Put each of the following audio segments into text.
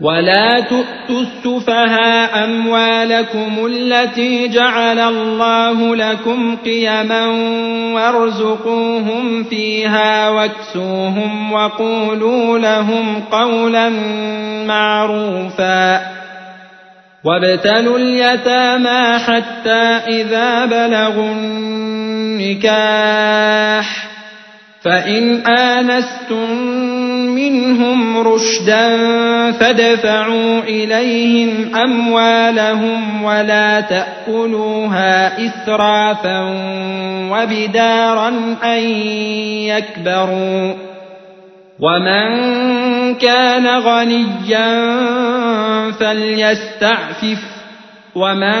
ولا تؤتوا السفهاء أموالكم التي جعل الله لكم قيما وارزقوهم فيها واكسوهم وقولوا لهم قولا معروفا وابتلوا اليتامى حتى إذا بلغوا النكاح فإن آنستم منهم رشدا فادفعوا إليهم أموالهم ولا تأكلوها إسرافا وبدارا أن يكبروا ومن كان غنيا فليستعفف ومن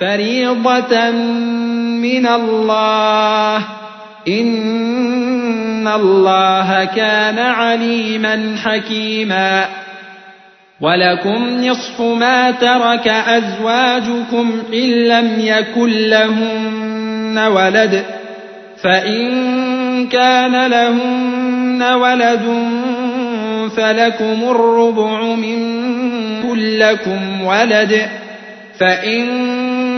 فريضة من الله. إن الله كان عليما حكيما. ولكم نصف ما ترك أزواجكم إن لم يكن لهن ولد. فإن كان لهن ولد فلكم الربع من كلكم ولد. فإن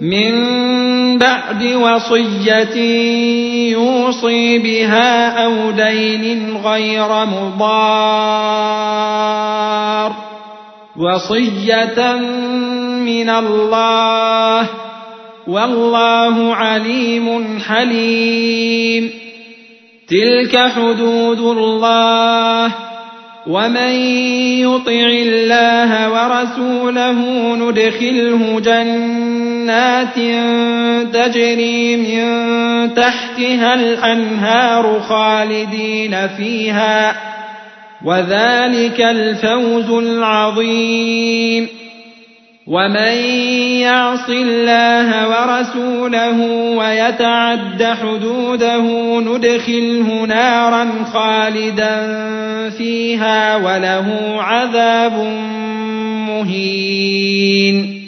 من بعد وصية يوصي بها أو دين غير مضار. وصية من الله. والله عليم حليم. تلك حدود الله. ومن يطع الله ورسوله ندخله جنات تجري من تحتها الأنهار خالدين فيها وذلك الفوز العظيم. ومن يعص الله ورسوله ويتعد حدوده ندخله نارا خالدا فيها وله عذاب مهين.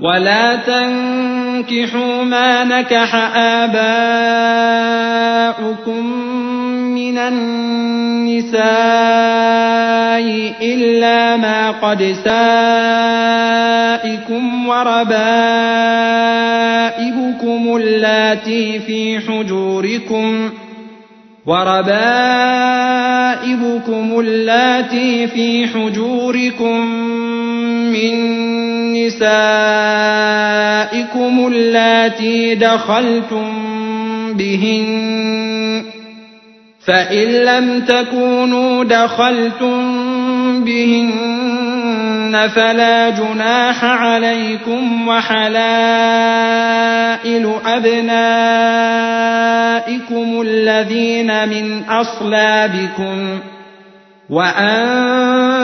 ولا تنكحوا ما نكح آباؤكم من النساء إلا ما قد سائكم وربائبكم اللاتي في حجوركم وربائبكم اللاتي في حجوركم من نسائكم اللاتي دخلتم بهن فإن لم تكونوا دخلتم بهن فلا جناح عليكم وحلائل أبنائكم الذين من أصلابكم وأن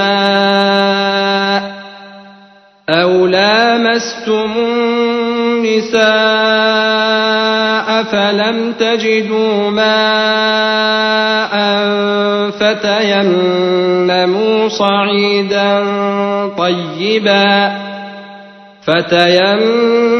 النساء أو لامستم النساء فلم تجدوا ماء فتيمموا صعيدا طيبا فتيمموا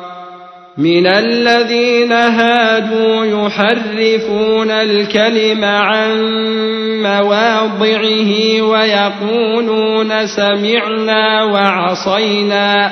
من الذين هادوا يحرفون الكلم عن مواضعه ويقولون سمعنا وعصينا.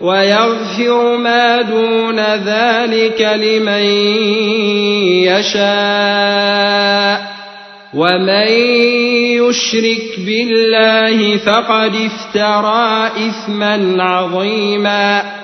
ويغفر ما دون ذلك لمن يشاء. ومن يشرك بالله فقد افترى إثما عظيما.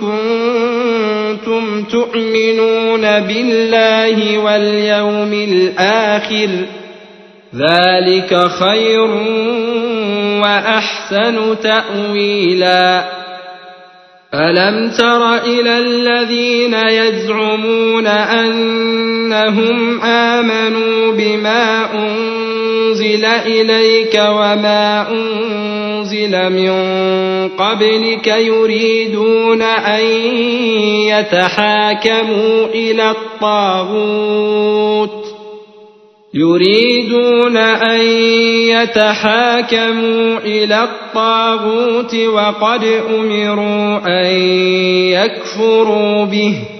كنتم تؤمنون بالله واليوم الآخر ذلك خير وأحسن تأويلاً. ألم تر إلى الذين يزعمون أنهم آمنوا بما أنزل إليك وما أنزل من قبلك يريدون أن يتحاكموا إلى الطاغوت. يريدون أن يتحاكموا إلى الطاغوت وقد أمروا أن يكفروا به.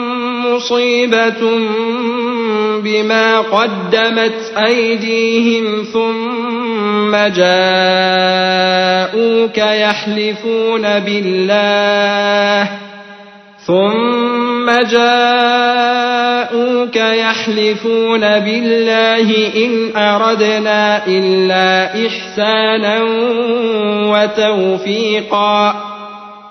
مصيبة بما قدمت أيديهم ثم جاءوك يحلفون بالله ثم جاءوك يحلفون بالله إن أردنا إلا إحسانا وتوفيقا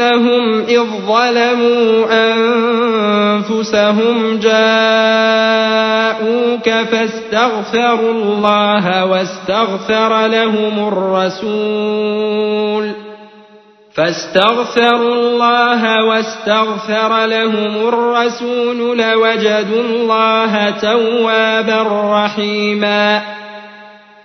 أنهم إذ ظلموا أنفسهم جاءوك فاستغفروا الله واستغفر لهم الرسول فاستغفروا الله واستغفر لهم الرسول لوجدوا الله توابا رحيما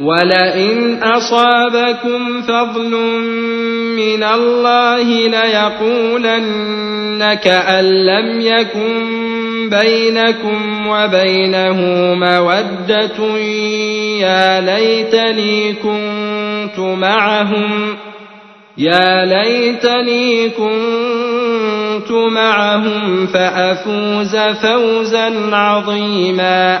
ولئن أصابكم فضل من الله ليقولن كأن لم يكن بينكم وبينه مودة يا ليتني كنت معهم ۖ يا ليتني كنت معهم فافوز فوزا عظيما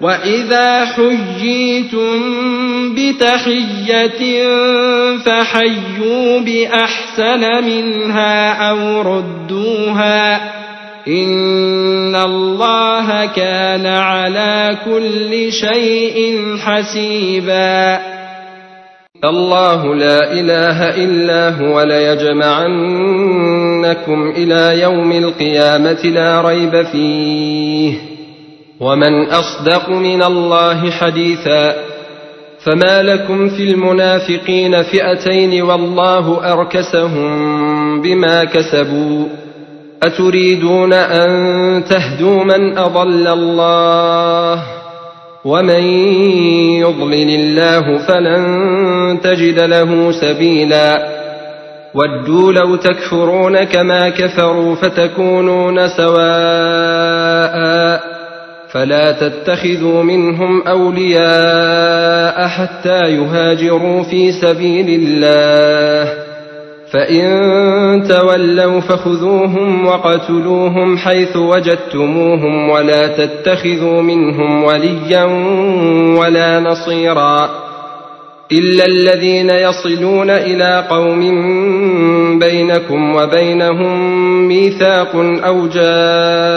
وإذا حييتم بتحية فحيوا بأحسن منها أو ردوها إن الله كان على كل شيء حسيبا الله لا إله إلا هو ليجمعنكم إلى يوم القيامة لا ريب فيه ومن اصدق من الله حديثا فما لكم في المنافقين فئتين والله اركسهم بما كسبوا اتريدون ان تهدوا من اضل الله ومن يضلل الله فلن تجد له سبيلا ودوا لو تكفرون كما كفروا فتكونون سواء فلا تتخذوا منهم أولياء حتى يهاجروا في سبيل الله فإن تولوا فخذوهم وقتلوهم حيث وجدتموهم ولا تتخذوا منهم وليا ولا نصيرا إلا الذين يصلون إلى قوم بينكم وبينهم ميثاق أو جاءوكم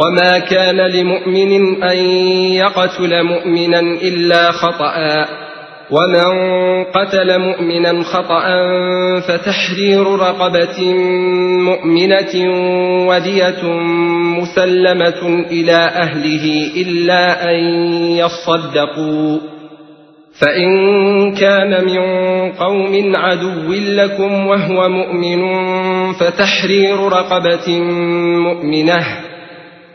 وما كان لمؤمن ان يقتل مؤمنا الا خطا. ومن قتل مؤمنا خطا فتحرير رقبه مؤمنه وديه مسلمه إلى اهله الا ان يصدقوا. فان كان من قوم عدو لكم وهو مؤمن فتحرير رقبه مؤمنه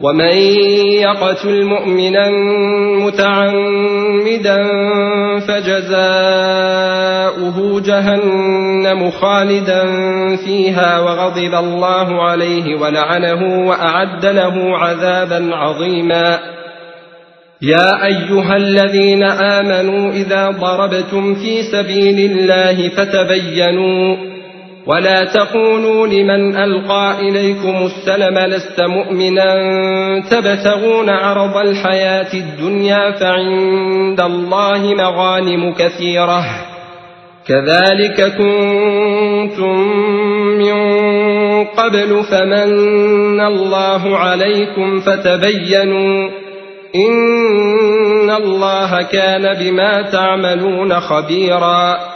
ومن يقتل مؤمنا متعمدا فجزاؤه جهنم خالدا فيها وغضب الله عليه ولعنه واعد له عذابا عظيما. يا ايها الذين امنوا اذا ضربتم في سبيل الله فتبينوا ولا تقولوا لمن ألقى إليكم السلم لست مؤمنا تبتغون عرض الحياة الدنيا فعند الله مغانم كثيرة. كذلك كنتم من قبل فمن الله عليكم فتبينوا إن الله كان بما تعملون خبيرا.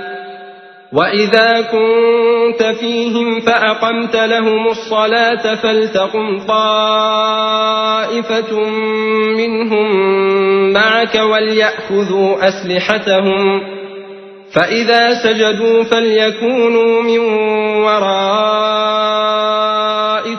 واذا كنت فيهم فاقمت لهم الصلاه فلتقم طائفه منهم معك ولياخذوا اسلحتهم فاذا سجدوا فليكونوا من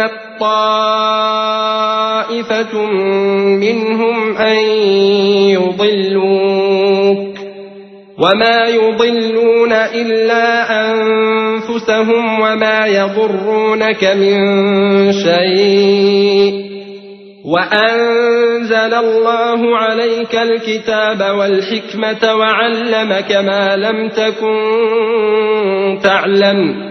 لهمت طائفة منهم أن يضلوك وما يضلون إلا أنفسهم وما يضرونك من شيء وأنزل الله عليك الكتاب والحكمة وعلمك ما لم تكن تعلم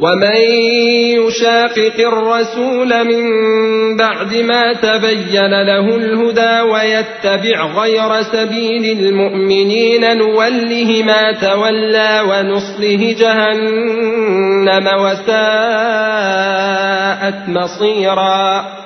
ومن يشاقق الرسول من بعد ما تبين له الهدى ويتبع غير سبيل المؤمنين نوله ما تولى ونصله جهنم وساءت مصيرا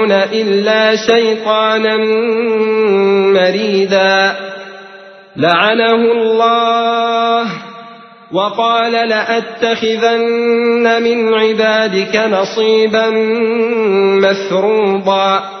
إلا شيطانا مريدا لعنه الله وقال لأتخذن من عبادك نصيبا مفروضا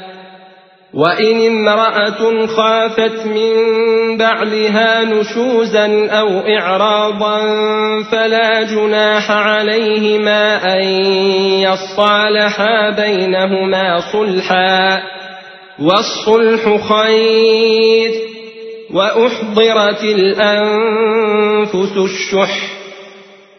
وإن امرأة خافت من بعلها نشوزا أو إعراضا فلا جناح عليهما أن يصالحا بينهما صلحا والصلح خير وأحضرت الأنفس الشح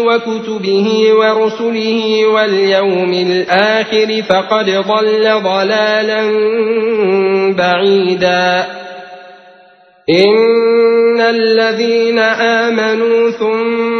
وكتبه ورسله واليوم الآخر فقد ضل ضلالا بعيدا. إن الذين آمنوا ثم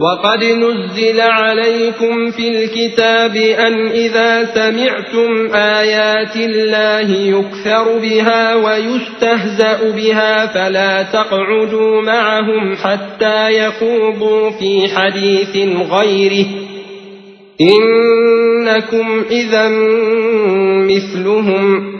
وقد نزل عليكم في الكتاب أن إذا سمعتم آيات الله يكفر بها ويستهزأ بها فلا تقعدوا معهم حتى يخوضوا في حديث غيره إنكم إذا مثلهم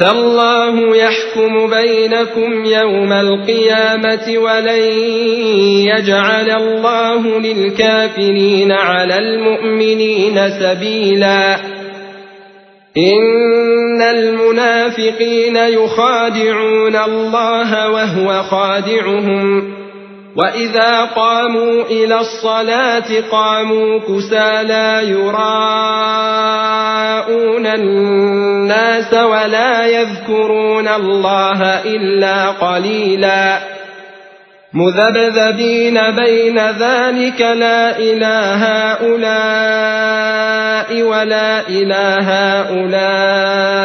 فالله يحكم بينكم يوم القيامة ولن يجعل الله للكافرين على المؤمنين سبيلا. إن المنافقين يخادعون الله وهو خادعهم. وإذا قاموا إلى الصلاة قاموا كسالى يراءون الناس ولا يذكرون الله إلا قليلا مذبذبين بين ذلك لا إله هؤلاء ولا إله هؤلاء